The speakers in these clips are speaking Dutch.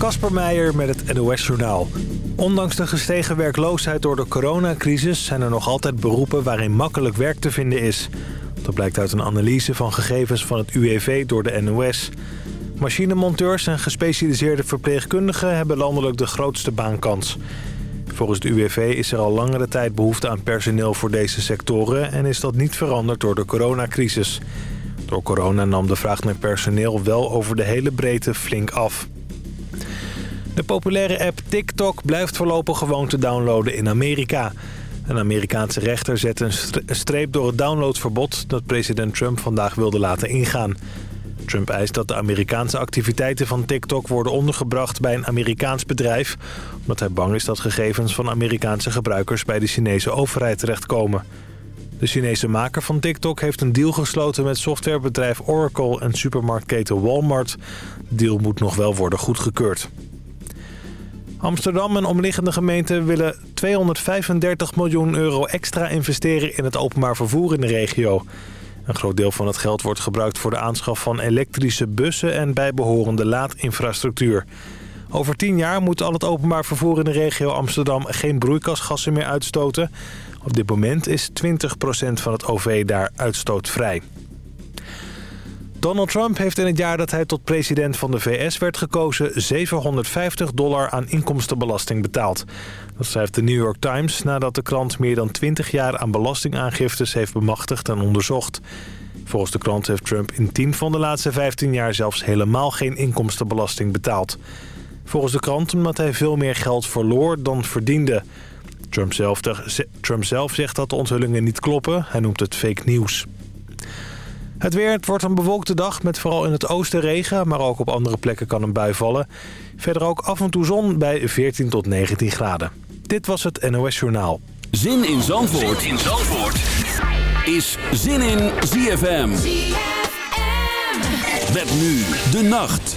Kasper Meijer met het NOS-journaal. Ondanks de gestegen werkloosheid door de coronacrisis... zijn er nog altijd beroepen waarin makkelijk werk te vinden is. Dat blijkt uit een analyse van gegevens van het UWV door de NOS. Machinemonteurs en gespecialiseerde verpleegkundigen... hebben landelijk de grootste baankans. Volgens het UWV is er al langere tijd behoefte aan personeel voor deze sectoren... en is dat niet veranderd door de coronacrisis. Door corona nam de vraag naar personeel wel over de hele breedte flink af. De populaire app TikTok blijft voorlopig gewoon te downloaden in Amerika. Een Amerikaanse rechter zet een streep door het downloadverbod... dat president Trump vandaag wilde laten ingaan. Trump eist dat de Amerikaanse activiteiten van TikTok worden ondergebracht bij een Amerikaans bedrijf... omdat hij bang is dat gegevens van Amerikaanse gebruikers bij de Chinese overheid terechtkomen. De Chinese maker van TikTok heeft een deal gesloten met softwarebedrijf Oracle en supermarktketen Walmart. De deal moet nog wel worden goedgekeurd. Amsterdam en omliggende gemeenten willen 235 miljoen euro extra investeren in het openbaar vervoer in de regio. Een groot deel van het geld wordt gebruikt voor de aanschaf van elektrische bussen en bijbehorende laadinfrastructuur. Over tien jaar moet al het openbaar vervoer in de regio Amsterdam geen broeikasgassen meer uitstoten. Op dit moment is 20% van het OV daar uitstootvrij. Donald Trump heeft in het jaar dat hij tot president van de VS werd gekozen... 750 dollar aan inkomstenbelasting betaald. Dat schrijft de New York Times nadat de krant meer dan 20 jaar aan belastingaangiftes heeft bemachtigd en onderzocht. Volgens de krant heeft Trump in 10 van de laatste 15 jaar zelfs helemaal geen inkomstenbelasting betaald. Volgens de krant omdat hij veel meer geld verloor dan verdiende. Trump zelf, Trump zelf zegt dat de onthullingen niet kloppen. Hij noemt het fake nieuws. Het weer, het wordt een bewolkte dag met vooral in het oosten regen... maar ook op andere plekken kan een bui vallen. Verder ook af en toe zon bij 14 tot 19 graden. Dit was het NOS Journaal. Zin in Zandvoort, zin in Zandvoort. is Zin in ZFM. ZFM. Met nu de nacht.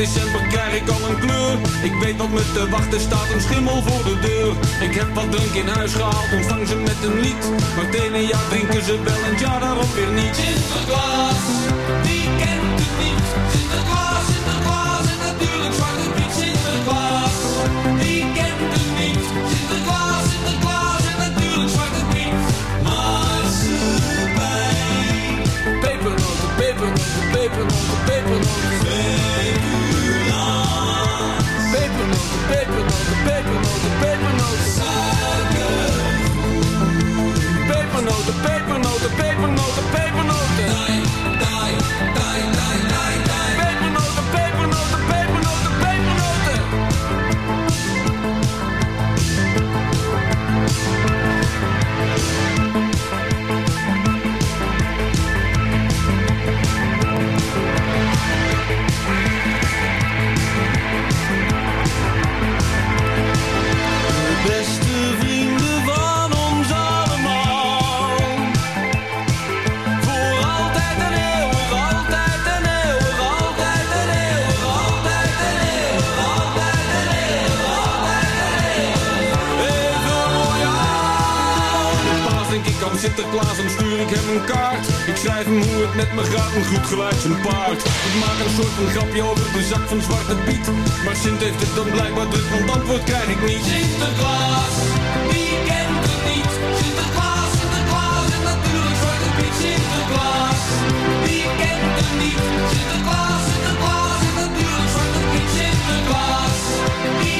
december krijg ik al een kleur. Ik weet wat me te wachten staat, een schimmel voor de deur. Ik heb wat drank in huis gehaald, ontvang ze met een lied. Maar het ene jaar drinken ze wel en het jaar daarop weer niet. Sinterklaas, wie kent hoe het met me gaat, een goed geluid zijn paard. Ik maak een soort van grapje over de zak van Zwarte Piet. Maar Sint heeft het dan blijkbaar dus want antwoord krijg ik niet. Sinterklaas, wie kent het niet? Sinterklaas, Sinterklaas en natuurlijk Zwarte Piet. Sinterklaas, wie kent het niet? Sinterklaas, Sinterklaas en natuurlijk Zwarte Piet. Sinterklaas, wie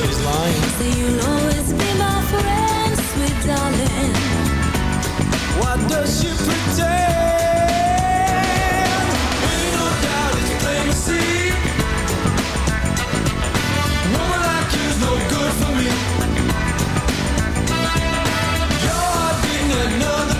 She's lying. So you'll always be my friend, sweet darling. What does she pretend? Ain't no doubt it's plain to see. Woman like you's no good for me. Your heart beating another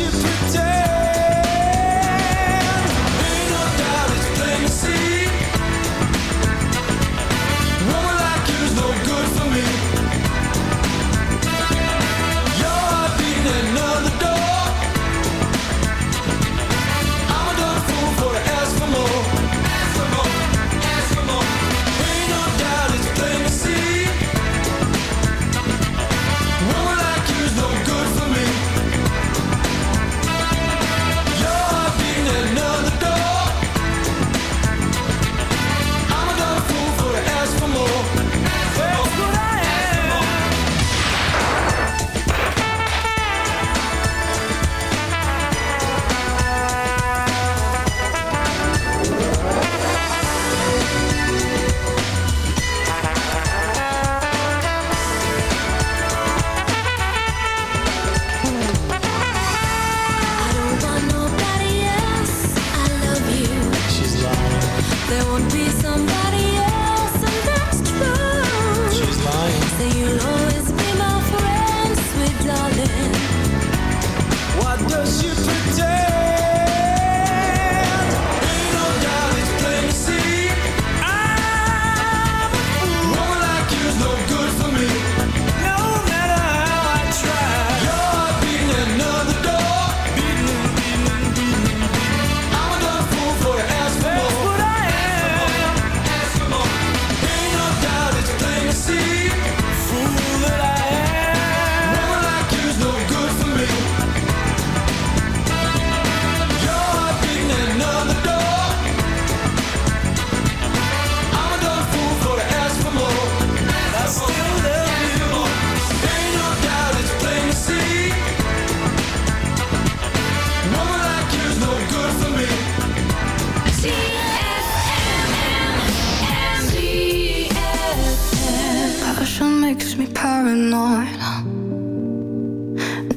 you pretend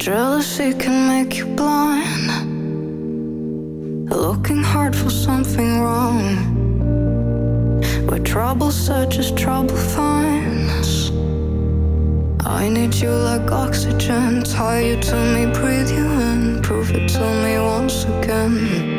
Jealousy can make you blind. Looking hard for something wrong. Where trouble searches, trouble finds. I need you like oxygen. Tie you to me, breathe you in. Prove it to me once again.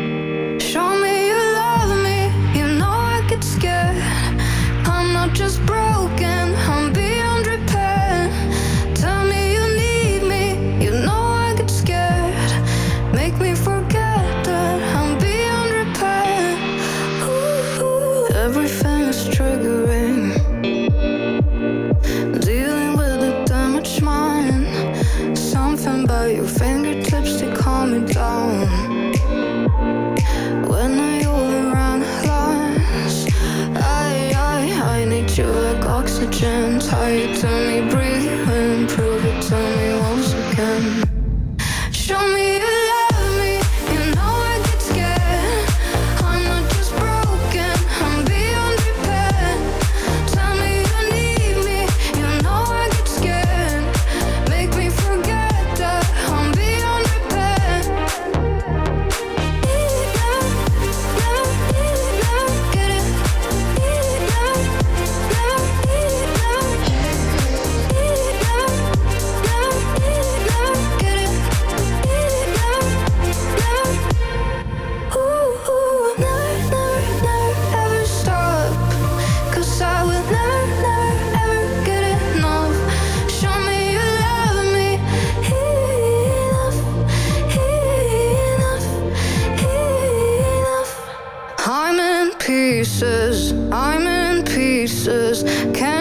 pieces, I'm in pieces. Can't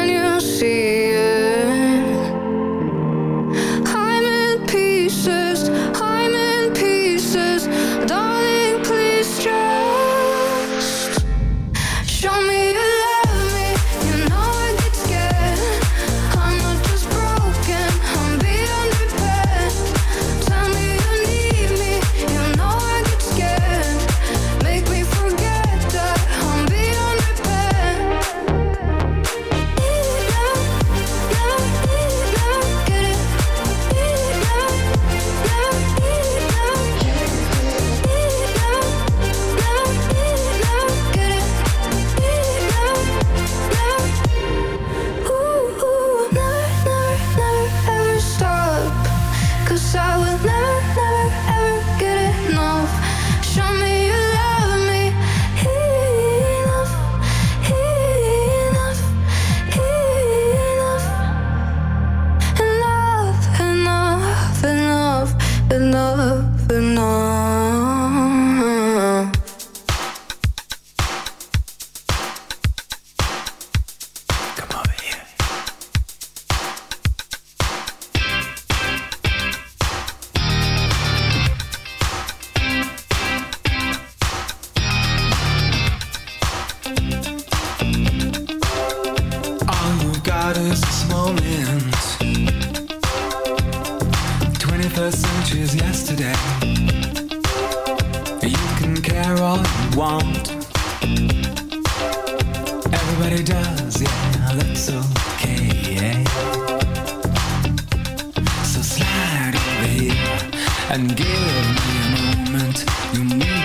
and give me a moment. You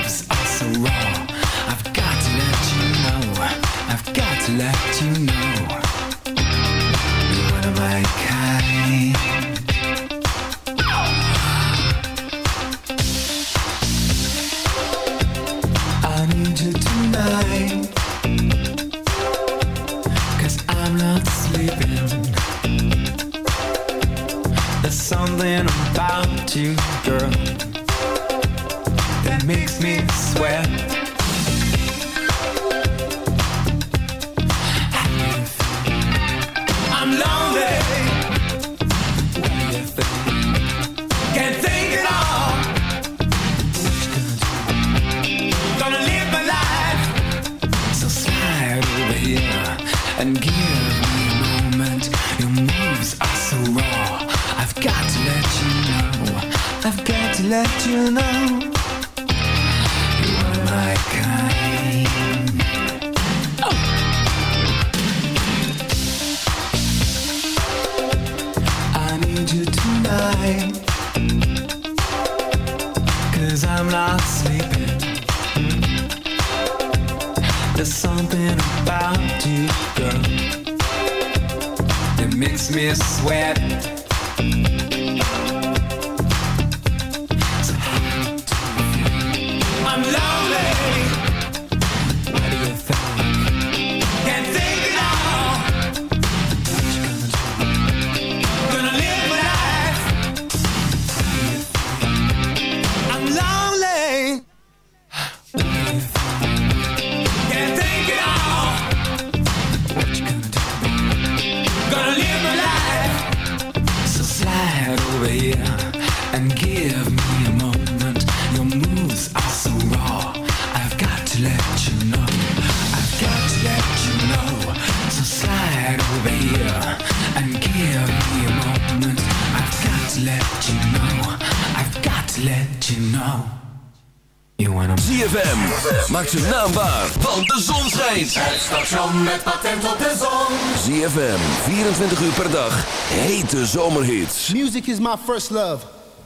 zijn naam want de zon schijnt. Het station met patent op de zon. ZFM, 24 uur per dag, hete zomerhits. Music is my first love,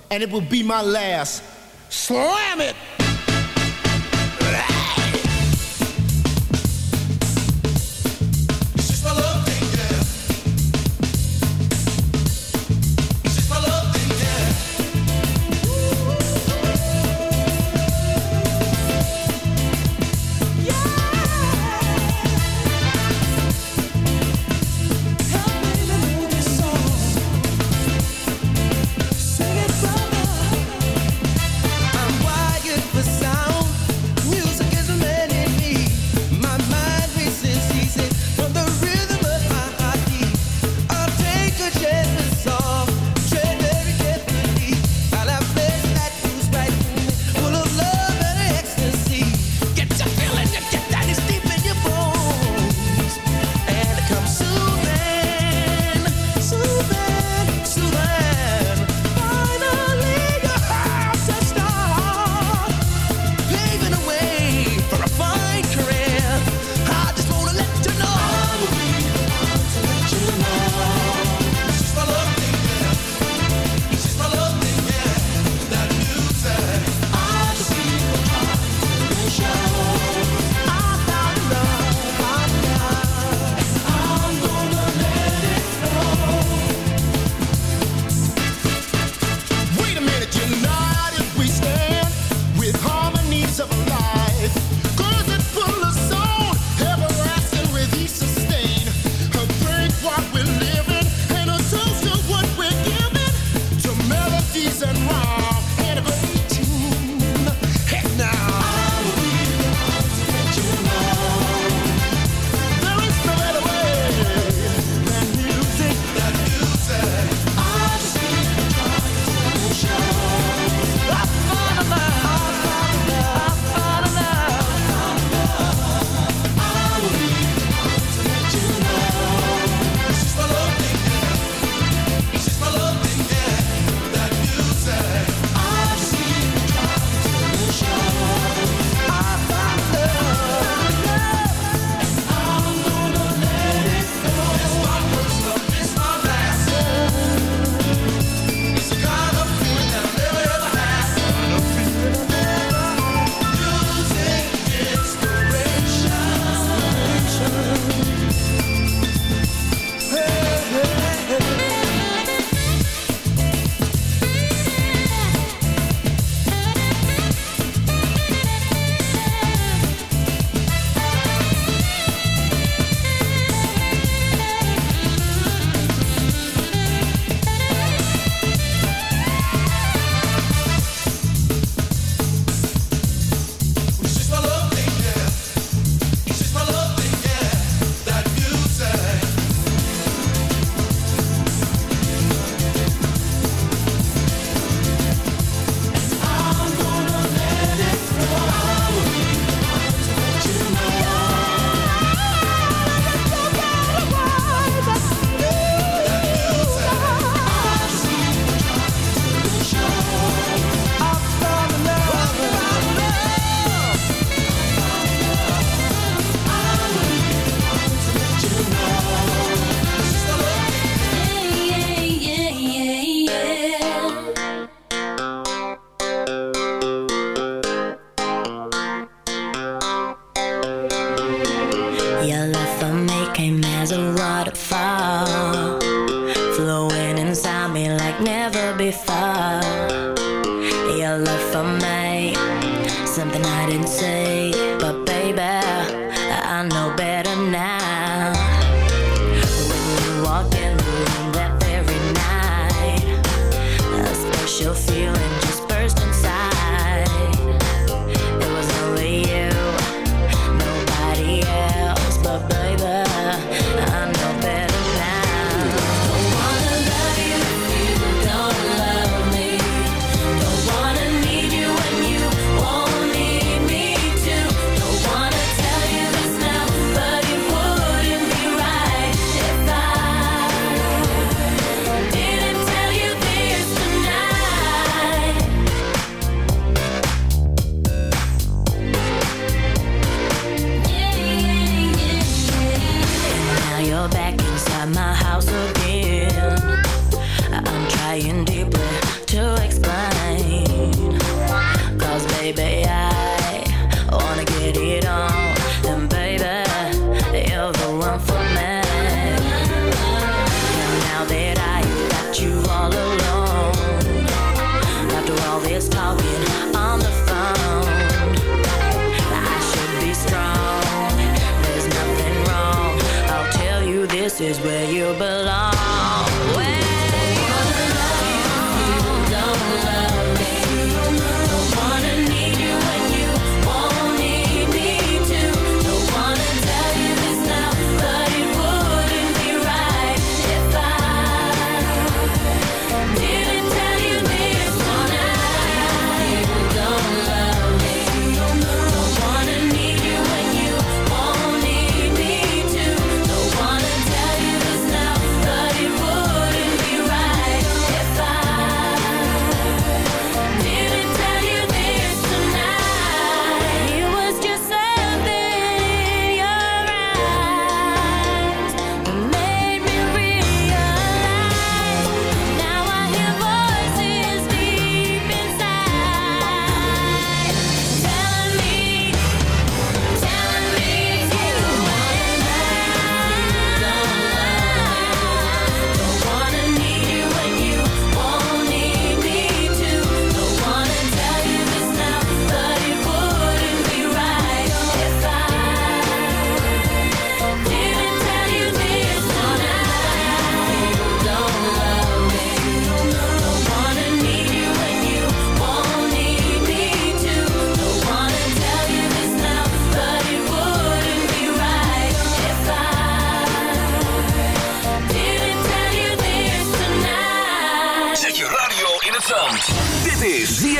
and it will be my last. Slam it! Deeply to explain. Cause baby, I wanna get it on. And baby, you're the one for me. Now that I've got you all alone, after all this talking on the phone, I should be strong. There's nothing wrong. I'll tell you this is where.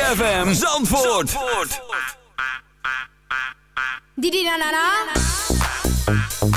ZFM Zandvoort. Zandvoort. Didi na na na.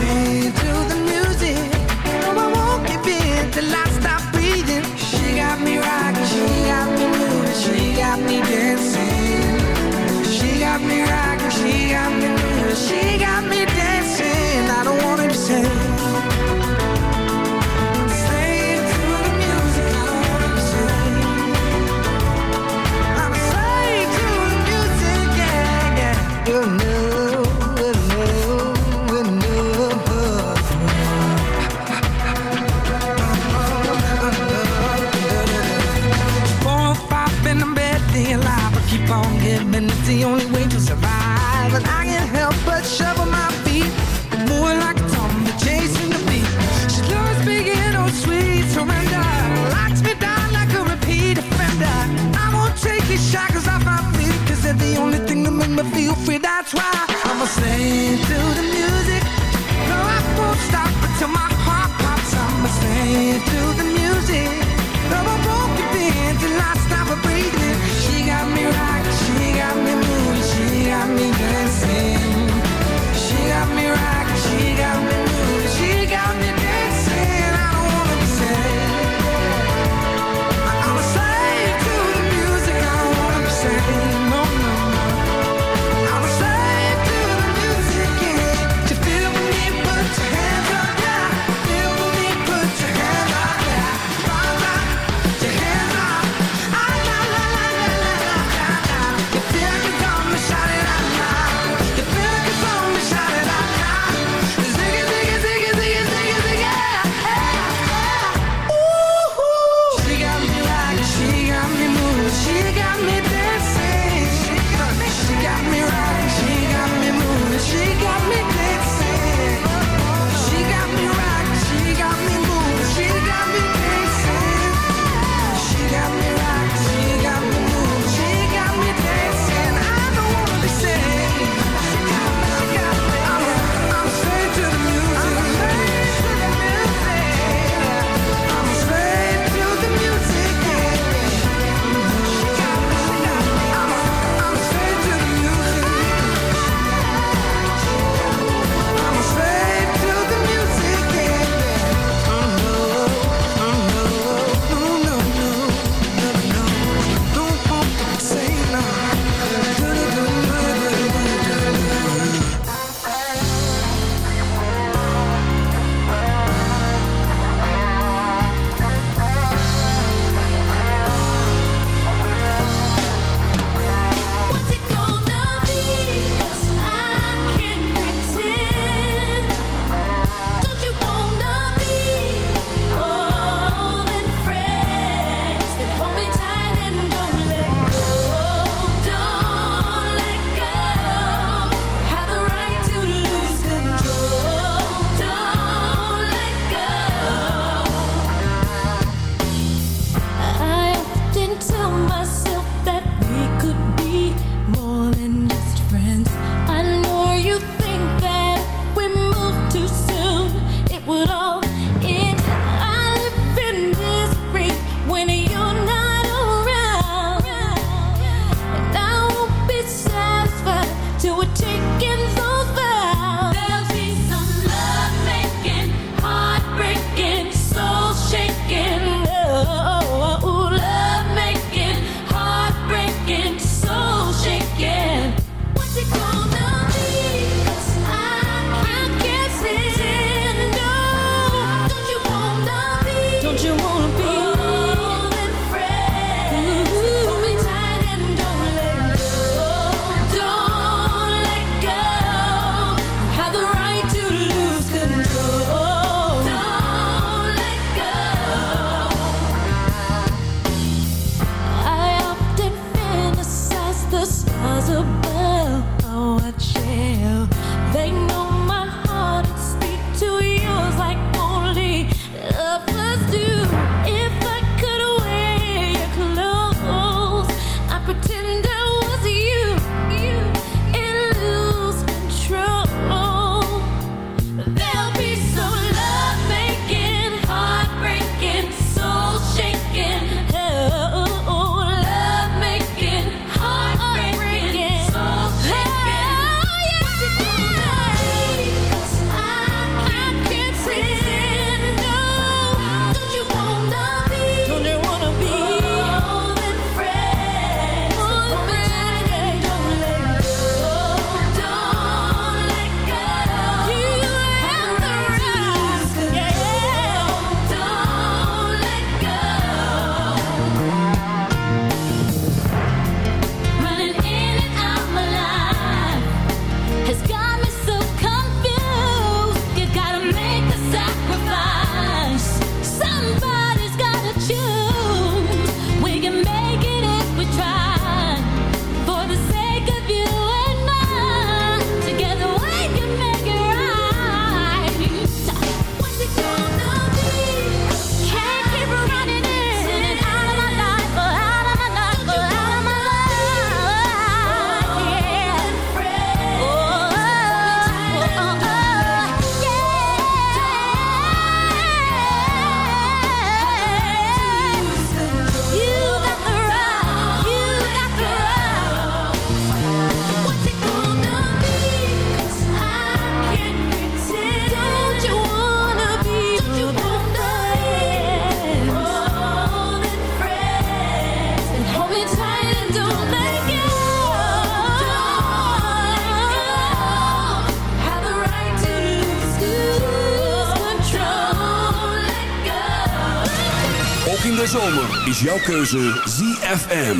jouw keuze ZFM.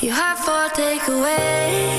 You have for takeaway.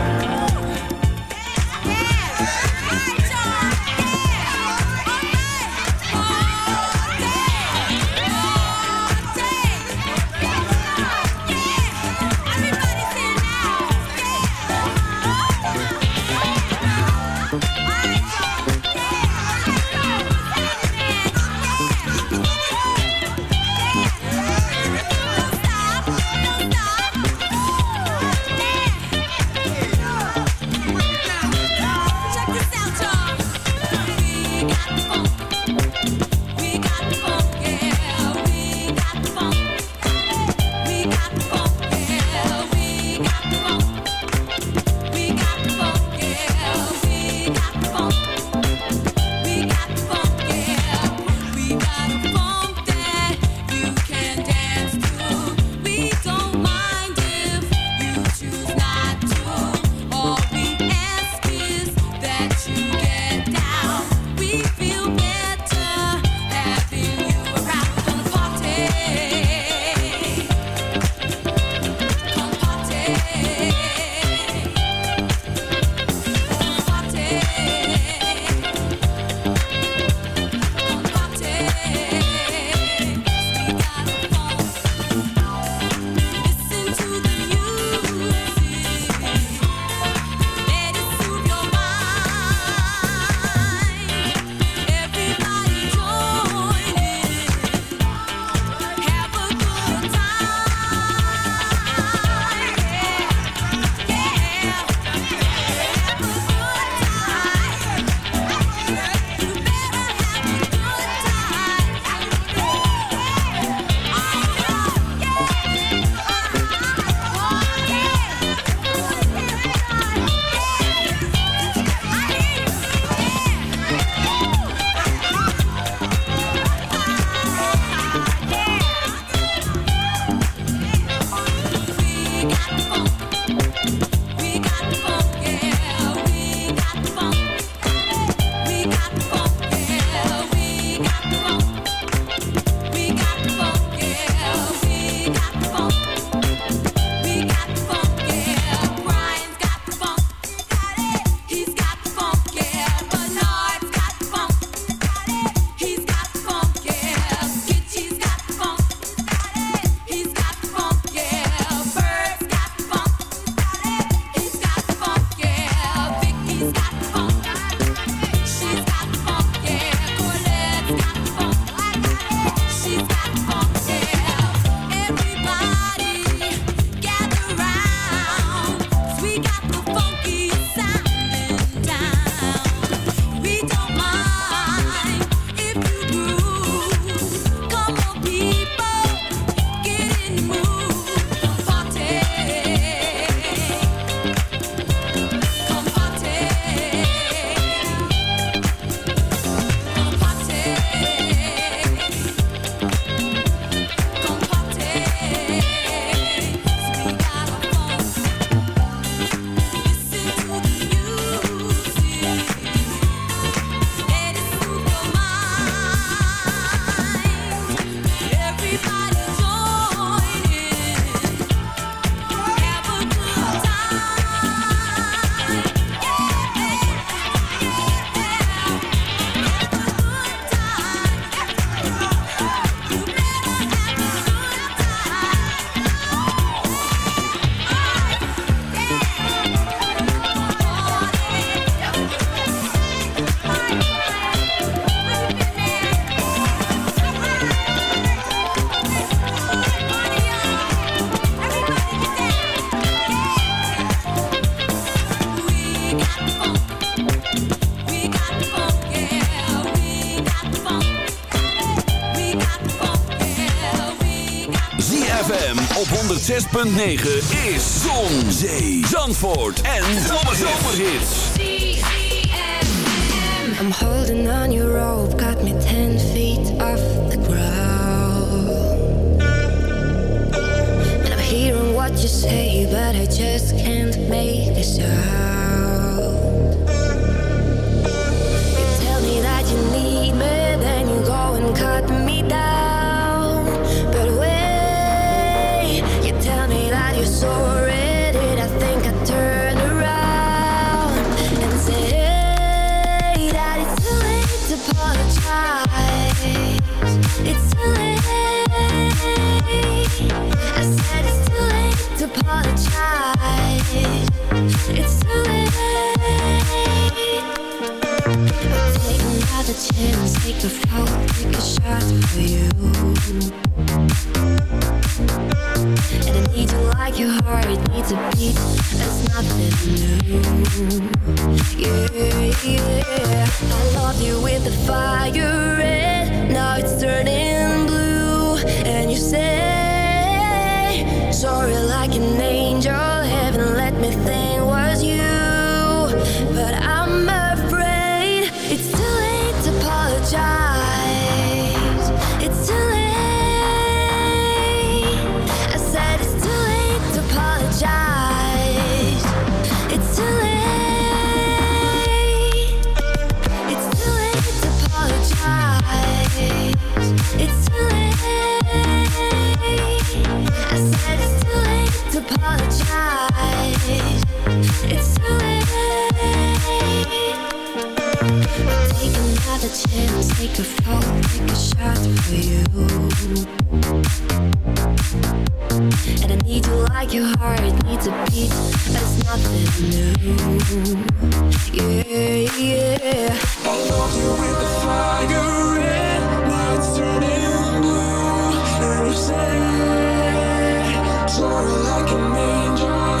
106.9 is Zon, Zee, Zandvoort en Zomerhits. I'm holding on your rope, got me ten feet off the ground. And I'm hearing what you say, but I just can't make a sound. With the fire red. Now it's turning blue. And you say, sorry like an angel. Heaven let me think was you. But I'm apologize. It's too late. Take another chance, take a fall, take a shot for you. And I need you like your heart needs a beat. That's nothing new. Yeah, yeah. I love you with the fire like an angel.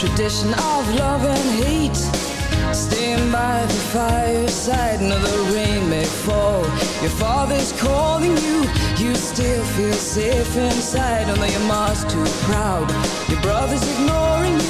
Tradition of love and hate. Staying by the fireside, no, the rain may fall. Your father's calling you, you still feel safe inside. Although your mom's too proud, your brother's ignoring you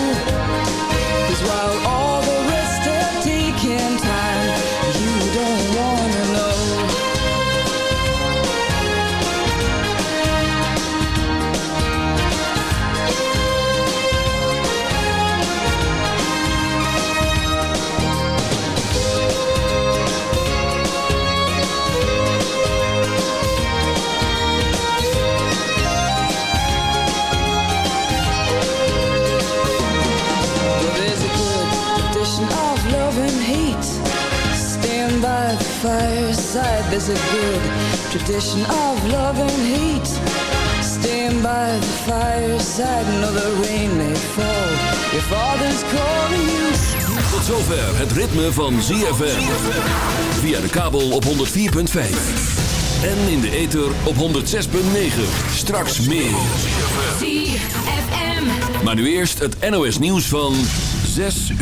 There's a good tradition of love and hate. Stand by the fireside. No, the rain may fall. Your father's calling you. Tot zover het ritme van ZFM. Via de kabel op 104.5. En in de ether op 106.9. Straks meer. ZFM. Maar nu eerst het NOS nieuws van 6 uur.